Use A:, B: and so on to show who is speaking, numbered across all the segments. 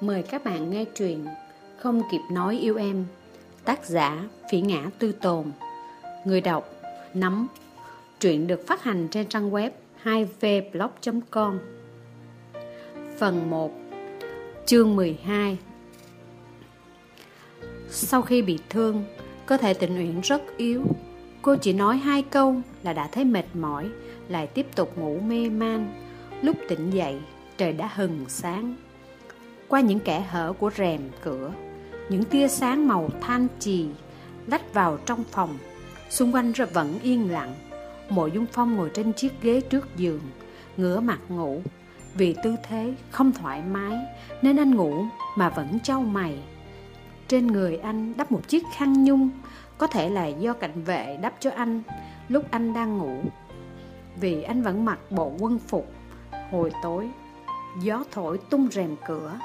A: Mời các bạn nghe truyện Không kịp nói yêu em, Tác giả Phỉ Ngã Tư Tồn. Người đọc Nắm Truyện được phát hành trên trang web 2vblog.com Phần 1 Chương 12 Sau khi bị thương, Cơ thể tình nguyện rất yếu. Cô chỉ nói hai câu là đã thấy mệt mỏi, Lại tiếp tục ngủ mê man. Lúc tỉnh dậy, Trời đã hừng sáng qua những kẽ hở của rèm cửa. Những tia sáng màu than trì lách vào trong phòng. Xung quanh rất vẫn yên lặng. Mộ dung phong ngồi trên chiếc ghế trước giường, ngửa mặt ngủ. Vì tư thế không thoải mái, nên anh ngủ mà vẫn trao mày. Trên người anh đắp một chiếc khăn nhung, có thể là do cảnh vệ đắp cho anh lúc anh đang ngủ. Vì anh vẫn mặc bộ quân phục. Hồi tối, gió thổi tung rèm cửa.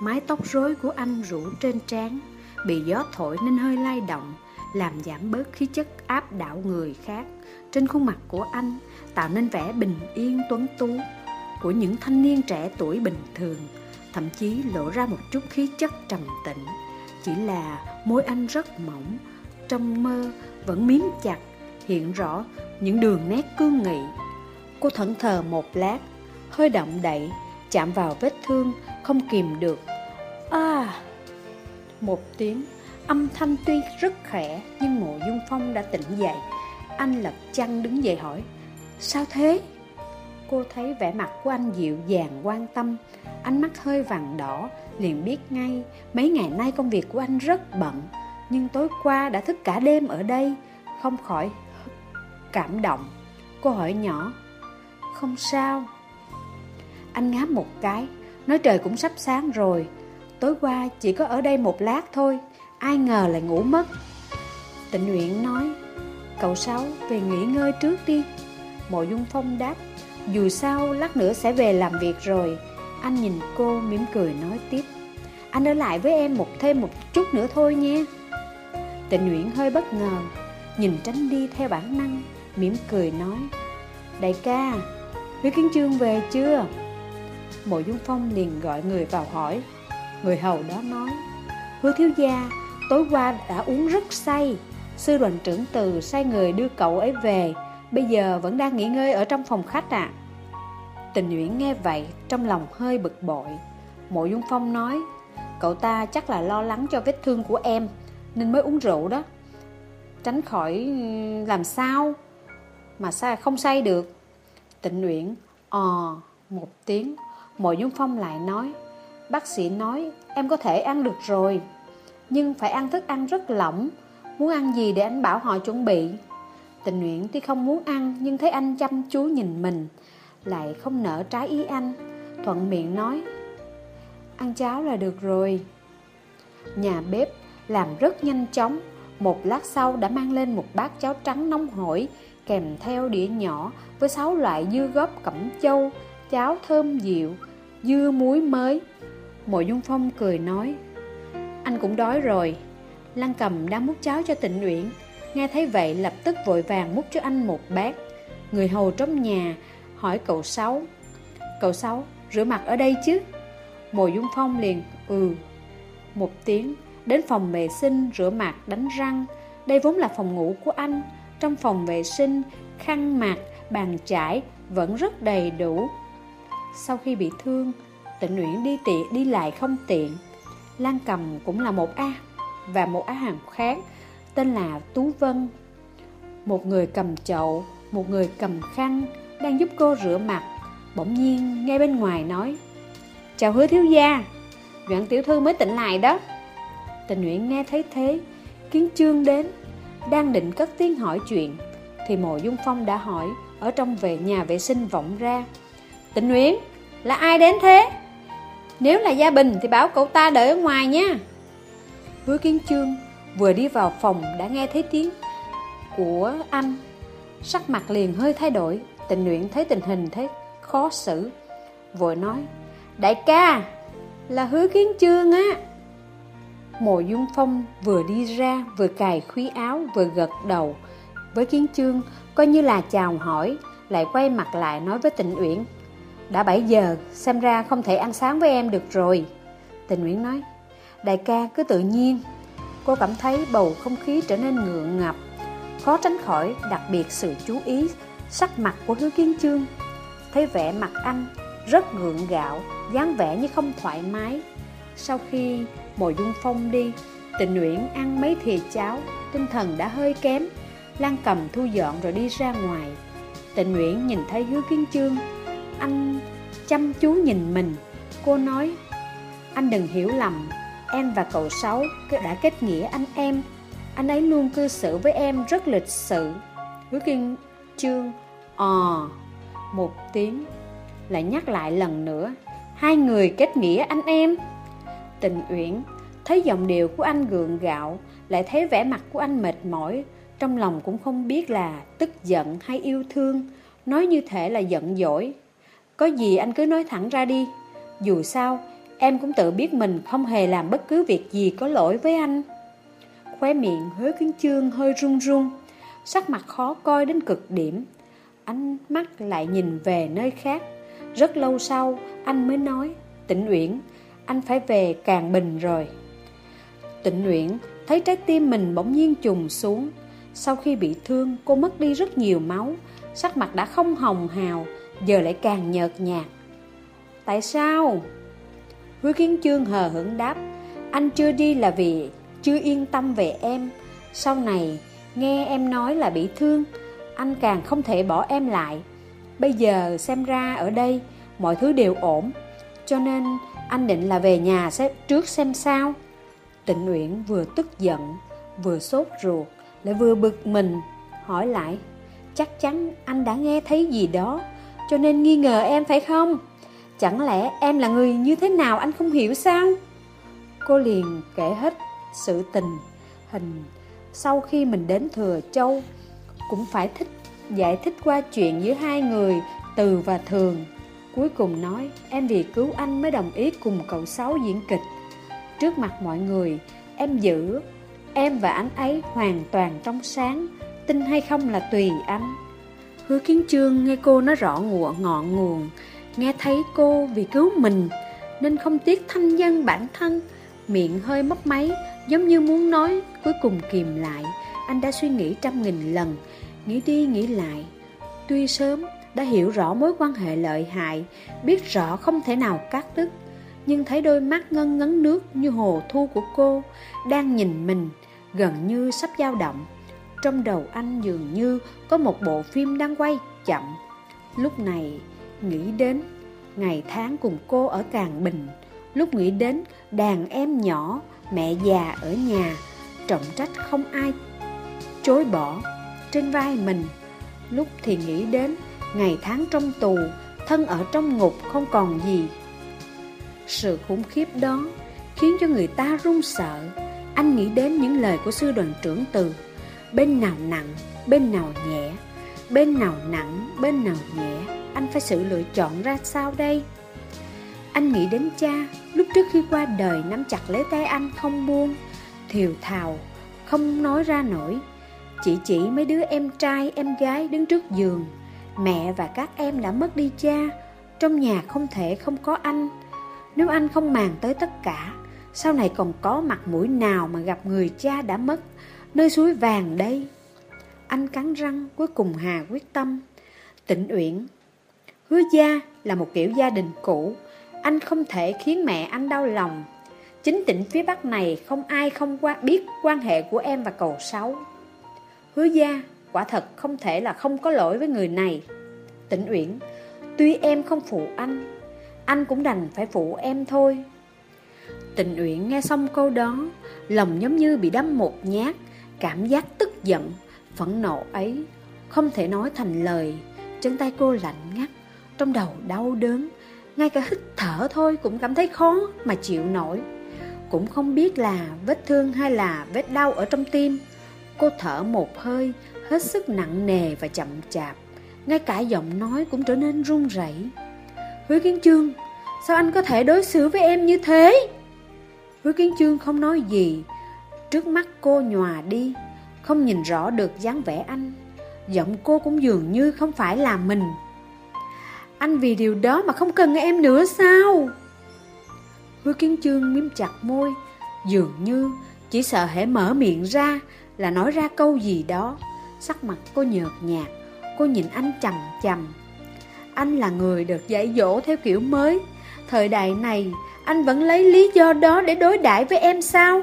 A: Mái tóc rối của anh rủ trên trán, Bị gió thổi nên hơi lay động, Làm giảm bớt khí chất áp đảo người khác. Trên khuôn mặt của anh Tạo nên vẻ bình yên tuấn tú Của những thanh niên trẻ tuổi bình thường, Thậm chí lộ ra một chút khí chất trầm tĩnh. Chỉ là môi anh rất mỏng, Trong mơ vẫn miếm chặt, Hiện rõ những đường nét cương nghị. Cô thẫn thờ một lát, Hơi động đậy, Chạm vào vết thương không kìm được. À Một tiếng, Âm thanh tuy rất khẽ Nhưng mộ dung phong đã tỉnh dậy. Anh lập chăn đứng dậy hỏi, Sao thế? Cô thấy vẻ mặt của anh dịu dàng, quan tâm. Ánh mắt hơi vàng đỏ, Liền biết ngay Mấy ngày nay công việc của anh rất bận, Nhưng tối qua đã thức cả đêm ở đây, Không khỏi cảm động. Cô hỏi nhỏ, Không sao. Anh ngáp một cái Nói trời cũng sắp sáng rồi. Tối qua chỉ có ở đây một lát thôi. Ai ngờ lại ngủ mất. Tịnh Nguyện nói, Cậu Sáu, về nghỉ ngơi trước đi. Mộ Dung Phong đáp, Dù sao, lát nữa sẽ về làm việc rồi. Anh nhìn cô mỉm cười nói tiếp, Anh ở lại với em một thêm một chút nữa thôi nha. Tịnh Nguyễn hơi bất ngờ, Nhìn tránh đi theo bản năng, mỉm cười nói, Đại ca Huyết Kiến Trương về chưa? Mộ Dung Phong liền gọi người vào hỏi. Người hầu đó nói, Hứa thiếu gia, Tối qua đã uống rất say. Sư đoàn trưởng từ sai người đưa cậu ấy về, Bây giờ vẫn đang nghỉ ngơi ở trong phòng khách à Tình Nguyễn nghe vậy, Trong lòng hơi bực bội. Mộ Dung Phong nói, Cậu ta chắc là lo lắng cho vết thương của em, Nên mới uống rượu đó. Tránh khỏi ừ, làm sao Mà sao không say được. Tịnh Nguyễn Ờ một tiếng. Mộ Dung Phong lại nói, Bác sĩ nói em có thể ăn được rồi, Nhưng phải ăn thức ăn rất lỏng. Muốn ăn gì để anh bảo họ chuẩn bị? Tình nguyện tuy không muốn ăn, Nhưng thấy anh chăm chú nhìn mình, Lại không nỡ trái ý anh. Thuận miệng nói, Ăn cháo là được rồi. Nhà bếp làm rất nhanh chóng. Một lát sau đã mang lên một bát cháo trắng nóng hổi Kèm theo đĩa nhỏ với sáu loại dưa góp cẩm châu Cháo thơm dịu Dưa muối mới. Mộ Dung Phong cười nói Anh cũng đói rồi. Lăng cầm đang múc cháo cho tịnh Uyển. Nghe thấy vậy lập tức vội vàng múc cho anh một bát. Người hầu trong nhà hỏi cậu Sáu Cậu Sáu rửa mặt ở đây chứ? Mộ Dung Phong liền ừ. Một tiếng Đến phòng vệ sinh rửa mặt đánh răng. Đây vốn là phòng ngủ của anh. Trong phòng vệ sinh Khăn mặt, bàn chải Vẫn rất đầy đủ. Sau khi bị thương, Tịnh Nguyễn đi tiện đi lại không tiện. Lan Cầm cũng là một A Và một á hàng khác, Tên là Tú Vân. Một người cầm chậu, Một người cầm khăn Đang giúp cô rửa mặt, Bỗng nhiên nghe bên ngoài nói, Chào hứa thiếu gia. Doãn tiểu thư mới tỉnh lại đó. Tình Nguyễn nghe thấy thế, Kiến trương đến, Đang định cất tiếng hỏi chuyện, Thì mộ dung phong đã hỏi, Ở trong về nhà vệ sinh vọng ra Tịnh Nguyễn Là ai đến thế? Nếu là Gia Bình thì bảo cậu ta đợi ở ngoài nha. Hứa Kiến Trương vừa đi vào phòng đã nghe thấy tiếng của anh. Sắc mặt liền hơi thay đổi Tình nguyện thấy tình hình thế khó xử, Vội nói, Đại ca, Là hứa kiến trương á. Mộ Dung Phong vừa đi ra, Vừa cài khuy áo, vừa gật đầu. Với kiến trương Coi như là chào hỏi, Lại quay mặt lại nói với tịnh uyển đã 7 giờ, xem ra không thể ăn sáng với em được rồi. Tình Nguyễn nói Đại ca cứ tự nhiên. Cô cảm thấy bầu không khí trở nên ngượng ngập Khó tránh khỏi đặc biệt sự chú ý Sắc mặt của hứa kiến chương. Thấy vẻ mặt anh rất gượng gạo dáng vẻ như không thoải mái. Sau khi Mồi Dung Phong đi Tịnh Nguyễn ăn mấy thìa cháo Tinh thần đã hơi kém Lan cầm thu dọn rồi đi ra ngoài. Tịnh Nguyễn nhìn thấy hứa kiến chương anh chăm chú nhìn mình. Cô nói, Anh đừng hiểu lầm. Em và cậu Sáu đã kết nghĩa anh em. Anh ấy luôn cư xử với em rất lịch sự. Hứa kiên chương ò Một tiếng, Lại nhắc lại lần nữa, Hai người kết nghĩa anh em. Tình Uyển, Thấy giọng điệu của anh gượng gạo, Lại thấy vẻ mặt của anh mệt mỏi, Trong lòng cũng không biết là tức giận hay yêu thương. Nói như thể là giận dỗi. Có gì anh cứ nói thẳng ra đi. Dù sao, Em cũng tự biết mình không hề làm bất cứ việc gì có lỗi với anh. Khóe miệng hứa kiến chương hơi run run, Sắc mặt khó coi đến cực điểm. Ánh mắt lại nhìn về nơi khác. Rất lâu sau, anh mới nói Tịnh Uyển, Anh phải về Càng Bình rồi. Tịnh Uyển thấy trái tim mình bỗng nhiên trùng xuống. Sau khi bị thương, cô mất đi rất nhiều máu. Sắc mặt đã không hồng hào Giờ lại càng nhợt nhạt. Tại sao? Hứa kiến chương hờ hững đáp, Anh chưa đi là vì chưa yên tâm về em. Sau này nghe em nói là bị thương, Anh càng không thể bỏ em lại. Bây giờ xem ra ở đây Mọi thứ đều ổn, Cho nên anh định là về nhà xếp trước xem sao. Tịnh Uyển vừa tức giận, Vừa sốt ruột, Lại vừa bực mình, Hỏi lại, Chắc chắn anh đã nghe thấy gì đó? Cho nên nghi ngờ em, phải không? Chẳng lẽ em là người như thế nào anh không hiểu sao? Cô liền kể hết sự tình. Hình sau khi mình đến Thừa Châu, Cũng phải thích, giải thích qua chuyện giữa hai người, Từ và Thường. Cuối cùng nói, em vì cứu anh mới đồng ý cùng cậu Sáu diễn kịch. Trước mặt mọi người, Em giữ, Em và anh ấy hoàn toàn trong sáng. Tin hay không là tùy anh. Hứa kiến trương nghe cô nói rõ ngụa ngọn nguồn, Nghe thấy cô vì cứu mình, Nên không tiếc thanh nhân bản thân. Miệng hơi mấp máy, Giống như muốn nói Cuối cùng kìm lại. Anh đã suy nghĩ trăm nghìn lần, Nghĩ đi nghĩ lại. Tuy sớm đã hiểu rõ mối quan hệ lợi hại, Biết rõ không thể nào cắt đứt, Nhưng thấy đôi mắt ngân ngấn nước như hồ thu của cô Đang nhìn mình, Gần như sắp dao động. Trong đầu anh dường như có một bộ phim đang quay chậm Lúc này nghĩ đến ngày tháng cùng cô ở Càng Bình, lúc nghĩ đến đàn em nhỏ, mẹ già ở nhà, trọng trách không ai chối bỏ trên vai mình, lúc thì nghĩ đến ngày tháng trong tù, thân ở trong ngục không còn gì. Sự khủng khiếp đó khiến cho người ta run sợ. Anh nghĩ đến những lời của sư đoàn trưởng từ Bên nào nặng, bên nào nhẹ. Bên nào nặng, bên nào nhẹ. Anh phải sự lựa chọn ra sao đây? Anh nghĩ đến cha Lúc trước khi qua đời nắm chặt lấy tay anh không buông Thiều thào Không nói ra nổi. Chỉ chỉ mấy đứa em trai em gái đứng trước giường. Mẹ và các em đã mất đi cha Trong nhà không thể không có anh. Nếu anh không màng tới tất cả Sau này còn có mặt mũi nào mà gặp người cha đã mất? Nơi suối vàng đây. Anh cắn răng, cuối cùng hà quyết tâm. Tịnh Uyển, Hứa gia là một kiểu gia đình cũ. Anh không thể khiến mẹ anh đau lòng. Chính tỉnh phía Bắc này không ai không qua, biết quan hệ của em và cầu sáu. Hứa gia, quả thật không thể là không có lỗi với người này. Tịnh Uyển, Tuy em không phụ anh Anh cũng đành phải phụ em thôi. Tịnh Uyển nghe xong câu đó, Lòng giống như bị đâm một nhát. Cảm giác tức giận, Phẫn nộ ấy, Không thể nói thành lời. Chân tay cô lạnh ngắt, Trong đầu đau đớn, Ngay cả hít thở thôi cũng cảm thấy khó mà chịu nổi. Cũng không biết là vết thương hay là vết đau ở trong tim, Cô thở một hơi, Hết sức nặng nề và chậm chạp, Ngay cả giọng nói cũng trở nên run rẩy. Hứa Kiến Trương Sao anh có thể đối xử với em như thế? Hứa Kiến Trương không nói gì Trước mắt cô nhòa đi, Không nhìn rõ được dáng vẻ anh. Giọng cô cũng dường như không phải là mình. Anh vì điều đó mà không cần em nữa sao? Hứa kiến chương miếm chặt môi, Dường như chỉ sợ hễ mở miệng ra Là nói ra câu gì đó. Sắc mặt cô nhợt nhạt, Cô nhìn anh chầm chầm Anh là người được dạy dỗ theo kiểu mới. Thời đại này, Anh vẫn lấy lý do đó để đối đãi với em sao?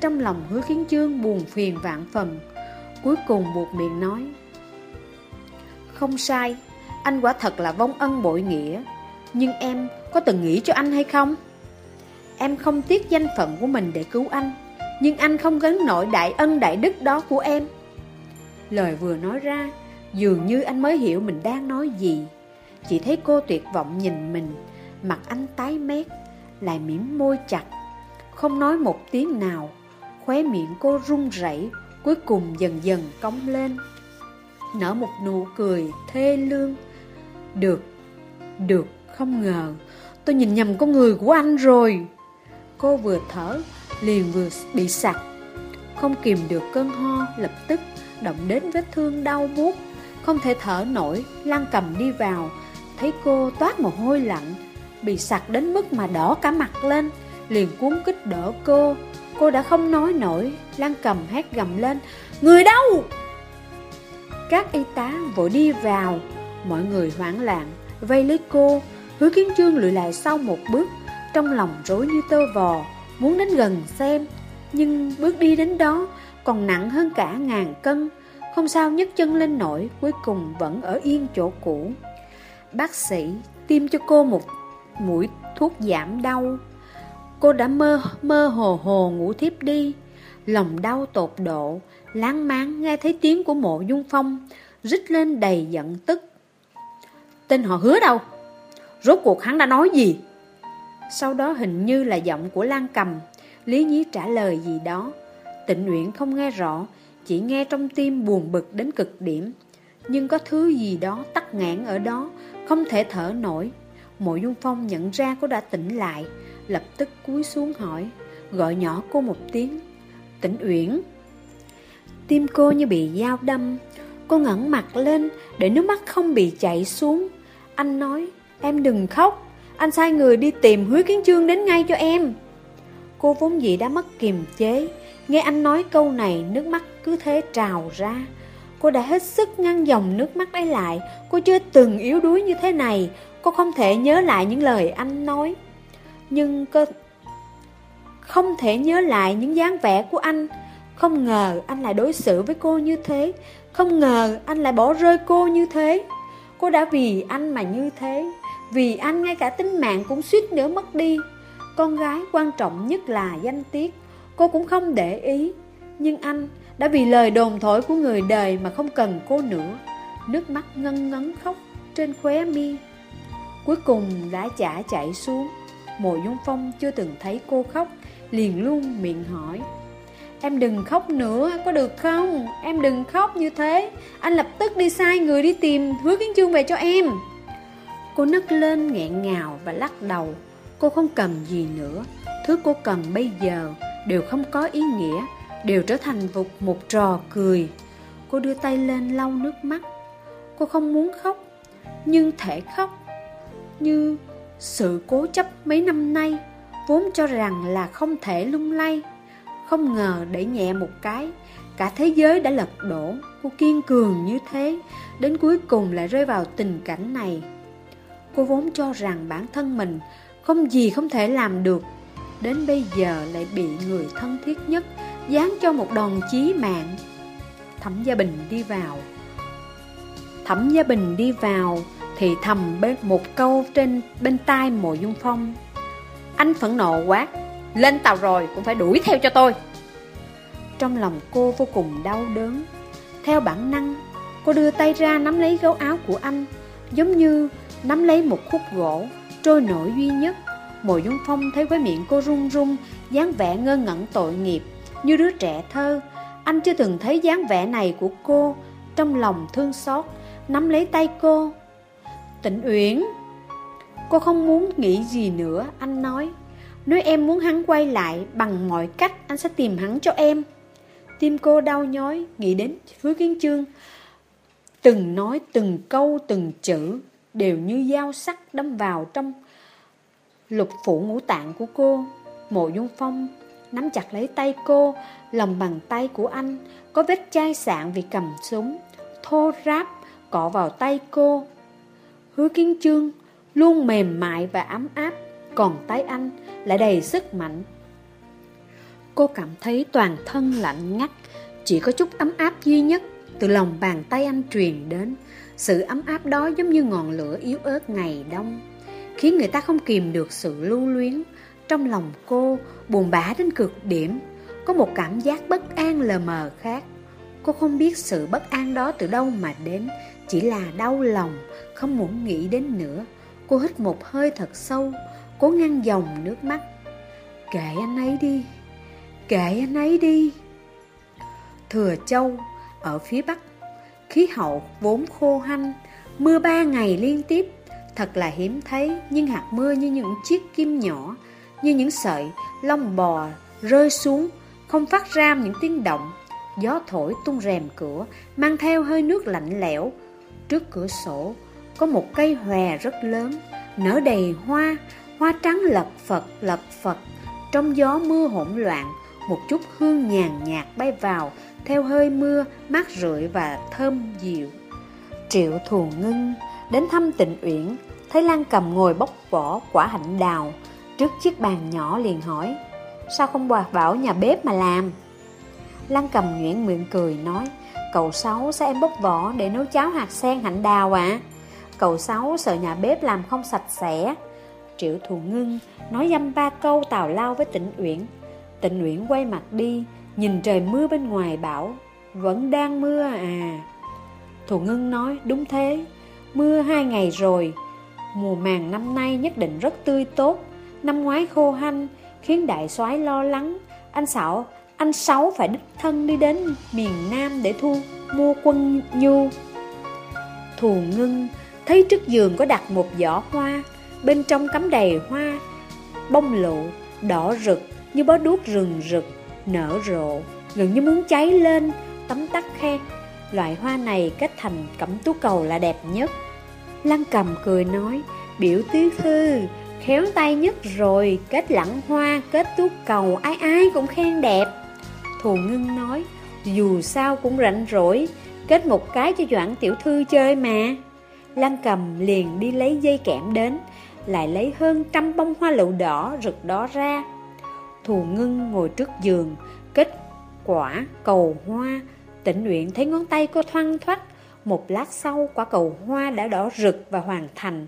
A: Trong lòng hứa kiến chương buồn phiền vạn phần. Cuối cùng buộc miệng nói, Không sai, Anh quả thật là vong ân bội nghĩa, Nhưng em có từng nghĩ cho anh hay không? Em không tiếc danh phận của mình để cứu anh, Nhưng anh không gánh nổi đại ân đại đức đó của em. Lời vừa nói ra, Dường như anh mới hiểu mình đang nói gì. Chỉ thấy cô tuyệt vọng nhìn mình, Mặt anh tái mét, Lại mỉm môi chặt, Không nói một tiếng nào. Khóe miệng cô run rẩy Cuối cùng dần dần cong lên. Nở một nụ cười thê lương. Được, được, không ngờ Tôi nhìn nhầm con người của anh rồi. Cô vừa thở Liền vừa bị sặc. Không kìm được cơn ho Lập tức động đến vết thương đau buốt. Không thể thở nổi Lan cầm đi vào. Thấy cô toát mồ hôi lạnh Bị sặc đến mức mà đỏ cả mặt lên Liền cuốn kích đỡ cô. Cô đã không nói nổi, Lan cầm hét gầm lên, Người đâu? Các y tá vội đi vào. Mọi người hoảng loạn, Vây lấy cô. Hứa kiến trương lùi lại sau một bước, Trong lòng rối như tơ vò, Muốn đến gần xem, Nhưng bước đi đến đó Còn nặng hơn cả ngàn cân. Không sao nhấc chân lên nổi, Cuối cùng vẫn ở yên chỗ cũ. Bác sĩ tiêm cho cô một mũi thuốc giảm đau. Cô đã mơ mơ hồ hồ ngủ thiếp đi. Lòng đau tột độ, Láng máng nghe thấy tiếng của mộ dung phong, Rít lên đầy giận tức. Tên họ hứa đâu? Rốt cuộc hắn đã nói gì? Sau đó hình như là giọng của Lan Cầm. Lý Nhí trả lời gì đó. Tịnh Uyển không nghe rõ, Chỉ nghe trong tim buồn bực đến cực điểm. Nhưng có thứ gì đó tắc nghẽn ở đó, Không thể thở nổi. Mộ Dung Phong nhận ra cô đã tỉnh lại Lập tức cúi xuống hỏi, Gọi nhỏ cô một tiếng, Tĩnh Uyển. Tim cô như bị dao đâm. Cô ngẩng mặt lên Để nước mắt không bị chảy xuống. Anh nói, Em đừng khóc, Anh sai người đi tìm hứa kiến chương đến ngay cho em. Cô vốn dĩ đã mất kiềm chế. Nghe anh nói câu này, Nước mắt cứ thế trào ra. Cô đã hết sức ngăn dòng nước mắt ấy lại. Cô chưa từng yếu đuối như thế này. Cô không thể nhớ lại những lời anh nói. Nhưng cơ không thể nhớ lại những dáng vẻ của anh. Không ngờ anh lại đối xử với cô như thế. Không ngờ anh lại bỏ rơi cô như thế. Cô đã vì anh mà như thế. Vì anh ngay cả tính mạng cũng suýt nữa mất đi. Con gái quan trọng nhất là danh tiết. Cô cũng không để ý. Nhưng anh đã vì lời đồn thổi của người đời mà không cần cô nữa. Nước mắt ngân ngấn khóc trên khóe mi. Cuối cùng đã chả chạy xuống. Mộ Dung Phong chưa từng thấy cô khóc Liền luôn miệng hỏi. Em đừng khóc nữa, có được không? Em đừng khóc như thế. Anh lập tức đi sai người đi tìm Hứa Kiến Chương về cho em. Cô nức lên nghẹn ngào và lắc đầu. Cô không cần gì nữa. Thứ cô cần bây giờ đều không có ý nghĩa Đều trở thành một, một trò cười. Cô đưa tay lên lau nước mắt. Cô không muốn khóc Nhưng thể khóc Như sự cố chấp mấy năm nay Vốn cho rằng là không thể lung lay, Không ngờ để nhẹ một cái, Cả thế giới đã lật đổ. Cô kiên cường như thế, Đến cuối cùng lại rơi vào tình cảnh này. Cô vốn cho rằng bản thân mình Không gì không thể làm được, Đến bây giờ lại bị người thân thiết nhất Dán cho một đòn chí mạng. Thẩm Gia Bình đi vào. Thẩm Gia Bình đi vào thì thầm bên một câu trên bên tai mộ dung phong. Anh phẫn nộ quá, Lên tàu rồi cũng phải đuổi theo cho tôi. Trong lòng cô vô cùng đau đớn. Theo bản năng, Cô đưa tay ra nắm lấy gấu áo của anh, Giống như nắm lấy một khúc gỗ Trôi nổi duy nhất. Mộ Dung Phong thấy với miệng cô run run, dáng vẻ ngơ ngẩn tội nghiệp, Như đứa trẻ thơ. Anh chưa từng thấy dáng vẻ này của cô. Trong lòng thương xót, Nắm lấy tay cô Tịnh Uyển Cô không muốn nghĩ gì nữa Anh nói Nếu em muốn hắn quay lại Bằng mọi cách anh sẽ tìm hắn cho em Tim cô đau nhói Nghĩ đến Hứa Kiến trương, Từng nói từng câu từng chữ Đều như dao sắc đâm vào trong lục phủ ngũ tạng của cô. Mộ Dung Phong nắm chặt lấy tay cô, lòng bàn tay của anh có vết chai sạn vì cầm súng, thô ráp cọ vào tay cô. Hứa kiến trương luôn mềm mại và ấm áp, còn tay anh lại đầy sức mạnh. Cô cảm thấy toàn thân lạnh ngắt, chỉ có chút ấm áp duy nhất từ lòng bàn tay anh truyền đến. Sự ấm áp đó giống như ngọn lửa yếu ớt ngày đông, khiến người ta không kìm được sự lưu luyến. Trong lòng cô buồn bã đến cực điểm, có một cảm giác bất an lờ mờ khác. Cô không biết sự bất an đó từ đâu mà đến, chỉ là đau lòng, không muốn nghĩ đến nữa. Cô hít một hơi thật sâu, cố ngăn dòng nước mắt. Kệ anh ấy đi, kệ anh ấy đi. Thừa Châu, ở phía Bắc, khí hậu vốn khô hanh, mưa ba ngày liên tiếp, thật là hiếm thấy, nhưng hạt mưa như những chiếc kim nhỏ, như những sợi lông bò rơi xuống, không phát ra những tiếng động. Gió thổi tung rèm cửa, mang theo hơi nước lạnh lẽo. Trước cửa sổ có một cây hòe rất lớn, nở đầy hoa, hoa trắng lật phật lật phật. Trong gió mưa hỗn loạn, một chút hương nhàn nhạt bay vào, theo hơi mưa mát rượi và thơm dịu. Triệu thù ngưng đến thăm tịnh uyển, thấy Lan cầm ngồi bóc vỏ quả hạnh đào, trước chiếc bàn nhỏ liền hỏi, sao không quạt bảo nhà bếp mà làm? Lăng cầm nhuyễn miệng cười nói, cậu Sáu sao em bóc vỏ để nấu cháo hạt sen hạnh đào ạ? À? Cậu Sáu sợ nhà bếp làm không sạch sẽ. Triệu thù ngưng nói dăm ba câu tào lao với tịnh uyển. Tịnh uyển quay mặt đi, nhìn trời mưa bên ngoài bảo, vẫn đang mưa à. Thù ngưng nói, đúng thế, mưa hai ngày rồi, mùa màng năm nay nhất định rất tươi tốt, năm ngoái khô hanh, khiến đại soái lo lắng. Anh Sáu, anh Sáu phải đích thân đi đến miền Nam để thu mua quân nhu. Thù ngưng thấy trước giường có đặt một giỏ hoa, bên trong cắm đầy hoa, bông lụ, đỏ rực như bó đuốc rừng rực, nở rộ, gần như muốn cháy lên, tấm tắc khen. Loại hoa này kết thành cẩm tú cầu là đẹp nhất. Lăng cầm cười nói, biểu tứ thư, khéo tay nhất rồi, kết lẵng hoa, kết tú cầu, ai ai cũng khen đẹp. Thù ngân nói, dù sao cũng rảnh rỗi, kết một cái cho Doãn tiểu thư chơi mà. Lan cầm liền đi lấy dây kẽm đến, lại lấy hơn trăm bông hoa lựu đỏ rực đó ra. Thù ngân ngồi trước giường, kết quả cầu hoa, tỉnh nguyện thấy ngón tay cô thoăn thoắt. Một lát sau, quả cầu hoa đã đỏ rực và hoàn thành.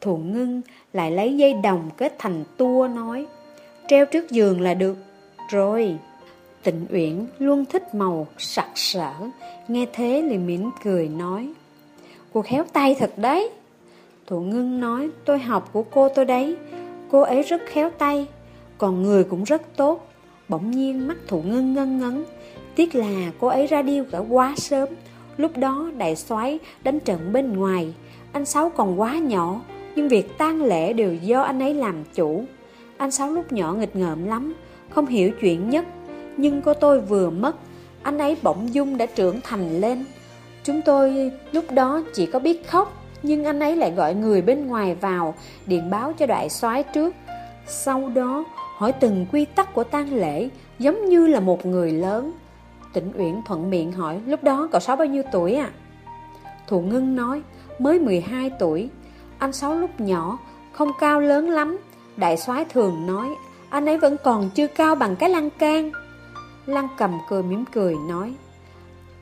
A: Thù ngân lại lấy dây đồng kết thành tua nói, treo trước giường là được rồi. Tịnh Uyển luôn thích màu sặc sỡ, nghe thế liền mỉm cười nói, Cô khéo tay thật đấy. Thụ ngưng nói, tôi học của cô tôi đấy, cô ấy rất khéo tay, còn người cũng rất tốt. Bỗng nhiên mắt thụ ngưng ngân ngấn, tiếc là cô ấy ra đi cả quá sớm. Lúc đó đại soái đánh trận bên ngoài, anh Sáu còn quá nhỏ, nhưng việc tang lễ đều do anh ấy làm chủ. Anh Sáu lúc nhỏ nghịch ngợm lắm, không hiểu chuyện nhất, nhưng cô tôi vừa mất, anh ấy bỗng dung đã trưởng thành lên. Chúng tôi lúc đó chỉ có biết khóc, nhưng anh ấy lại gọi người bên ngoài vào, điện báo cho đại soái trước. Sau đó, hỏi từng quy tắc của tang lễ, giống như là một người lớn. Tịnh Uyển thuận miệng hỏi, lúc đó cậu Sáu bao nhiêu tuổi à? Thụ Ngân nói, mới 12 tuổi. Anh Sáu lúc nhỏ, không cao lớn lắm. Đại soái thường nói, anh ấy vẫn còn chưa cao bằng cái lăng can. Lăng cầm cười mỉm cười nói,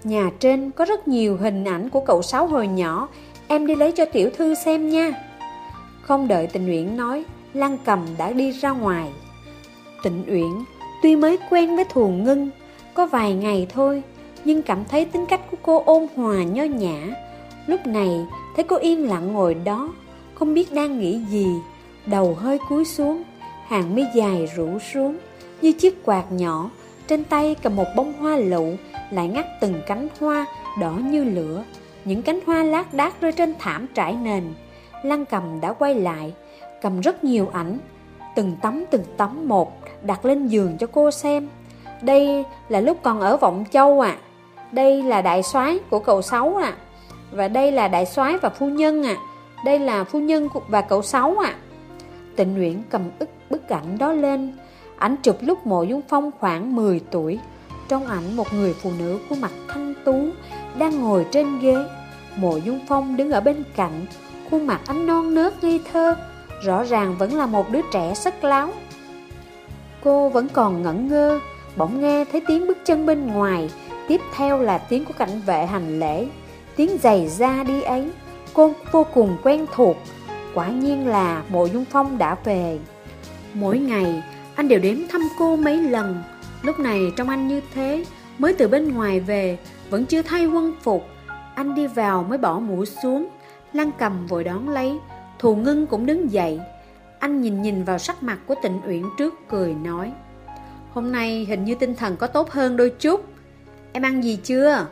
A: Nhà trên có rất nhiều hình ảnh của cậu Sáu hồi nhỏ, em đi lấy cho tiểu thư xem nha. Không đợi tình uyển nói, Lăng cầm đã đi ra ngoài. Tịnh Uyển tuy mới quen với Thù Ngân, có vài ngày thôi, nhưng cảm thấy tính cách của cô ôn hòa nho nhã. Lúc này, thấy cô yên lặng ngồi đó, không biết đang nghĩ gì, đầu hơi cúi xuống, hàng mi dài rủ xuống, như chiếc quạt nhỏ, trên tay cầm một bông hoa lựu lại ngắt từng cánh hoa đỏ như lửa. Những cánh hoa lác đác rơi trên thảm trải nền. Lăng cầm đã quay lại, cầm rất nhiều ảnh, từng tấm từng tấm một, đặt lên giường cho cô xem. Đây là lúc còn ở Vọng Châu à. Đây là đại soái của cậu Sáu à. Và đây là đại soái và phu nhân à. Đây là phu nhân và cậu Sáu à. Tịnh Nguyễn cầm ức bức ảnh đó lên Ảnh chụp lúc mộ dung phong khoảng 10 tuổi. Trong ảnh, một người phụ nữ khuôn mặt thanh tú Đang ngồi trên ghế. Mộ dung phong đứng ở bên cạnh, Khuôn mặt anh non nớt ngây thơ, Rõ ràng vẫn là một đứa trẻ sắc láo. Cô vẫn còn ngẩn ngơ, Bỗng nghe thấy tiếng bước chân bên ngoài. Tiếp theo là tiếng của cảnh vệ hành lễ. Tiếng giày ra đi ấy, Cô vô cùng quen thuộc. Quả nhiên là mộ dung phong đã về. Mỗi ngày anh đều đếm thăm cô mấy lần. Lúc này trong anh như thế, Mới từ bên ngoài về, Vẫn chưa thay quân phục. Anh đi vào mới bỏ mũ xuống Lăng cầm vội đón lấy. Thù ngưng cũng đứng dậy. Anh nhìn nhìn vào sắc mặt của tịnh uyển trước, cười nói, Hôm nay hình như tinh thần có tốt hơn đôi chút. Em ăn gì chưa?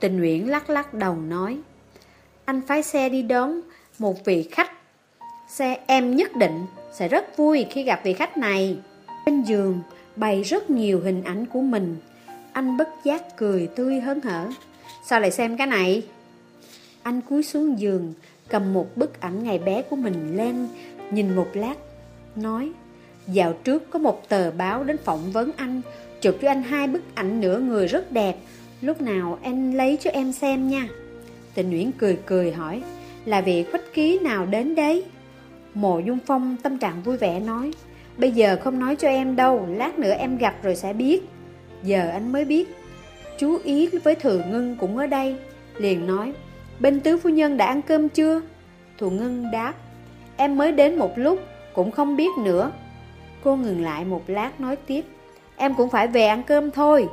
A: Tình Uyển lắc lắc đầu nói, Anh phái xe đi đón một vị khách. Xe em nhất định sẽ rất vui khi gặp vị khách này. Trên giường bày rất nhiều hình ảnh của mình. Anh bất giác cười tươi hớn hở. Sao lại xem cái này? Anh cúi xuống giường, Cầm một bức ảnh ngày bé của mình lên, Nhìn một lát, Nói, Dạo trước có một tờ báo đến phỏng vấn anh. Chụp cho anh hai bức ảnh nửa người rất đẹp. Lúc nào anh lấy cho em xem nha. Tình Nguyễn cười cười hỏi, Là vị khách ký nào đến đấy? Mộ Dung Phong tâm trạng vui vẻ nói, Bây giờ không nói cho em đâu, Lát nữa em gặp rồi sẽ biết. Giờ anh mới biết, Chú ý với Thừa Ngân cũng ở đây, Liền nói, Bên tứ phu nhân đã ăn cơm chưa? Thừa Ngân đáp, Em mới đến một lúc, Cũng không biết nữa. Cô ngừng lại một lát nói tiếp, Em cũng phải về ăn cơm thôi.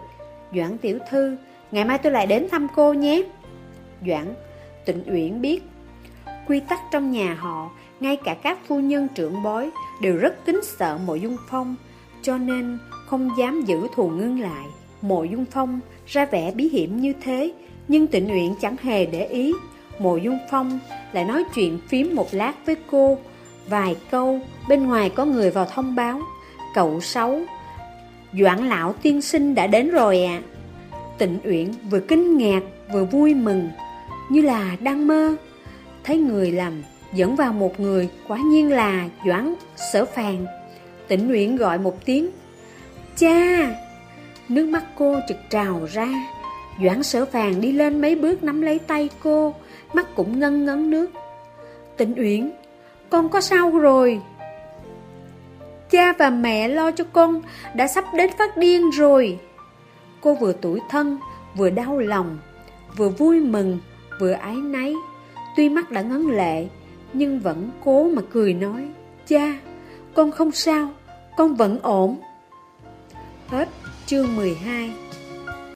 A: Doãn tiểu thư, Ngày mai tôi lại đến thăm cô nhé. Doãn Tịnh Uyển biết Quy tắc trong nhà họ ngay cả các phu nhân trưởng bối Đều rất kính sợ mộ dung phong, Cho nên không dám giữ thù ngưng lại. Mộ dung phong ra vẻ bí hiểm như thế, Nhưng tịnh Uyển chẳng hề để ý. Mộ dung phong lại nói chuyện phím một lát với cô, Vài câu, Bên ngoài có người vào thông báo. Cậu Sáu, Doãn lão tiên sinh đã đến rồi à Tịnh Uyển vừa kinh ngạc, vừa vui mừng. Như là đang mơ, Thấy người làm dẫn vào một người Quả nhiên là Doãn sở phàn Tịnh nguyện gọi một tiếng Cha! Nước mắt cô trực trào ra. Doãn sở phàn đi lên mấy bước nắm lấy tay cô Mắt cũng ngân ngấn nước. Tịnh Uyển Con có sao rồi? Cha và mẹ lo cho con đã sắp đến phát điên rồi. Cô vừa tủi thân, vừa đau lòng, vừa vui mừng, vừa ái náy. Tuy mắt đã ngấn lệ, nhưng vẫn cố mà cười nói, Cha, con không sao, con vẫn ổn. Hết chương 12